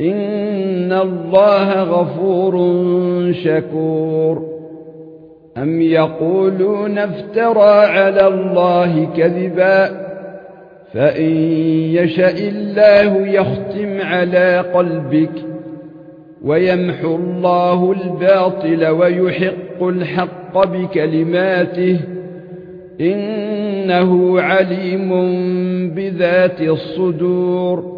ان الله غفور شكور ام يقولون افترى على الله كذبا فان يشاء الله يختم على قلبك ويمحو الله الباطل ويحق الحق بكلماته انه عليم بذات الصدور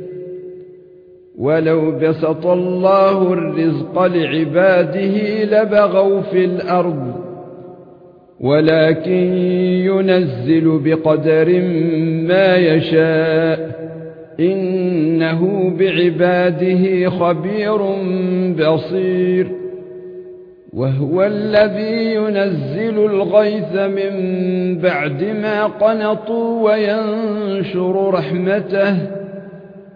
ولو بسط الله الرزق لعباده لبغوا في الأرض ولكن ينزل بقدر ما يشاء إنه بعباده خبير بصير. وهو الذي ينزل الغيث من بعد ما قنطوا وينشر رحمته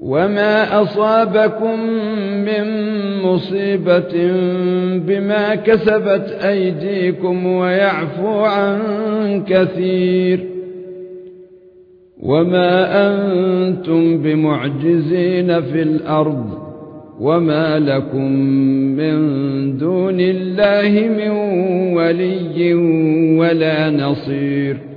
وما اصابكم من مصيبه بما كسبت ايديكم ويعفو عن كثير وما أنتم بمعجزين في الأرض وما لكم من دون الله من ولي ولا نصير